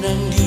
burning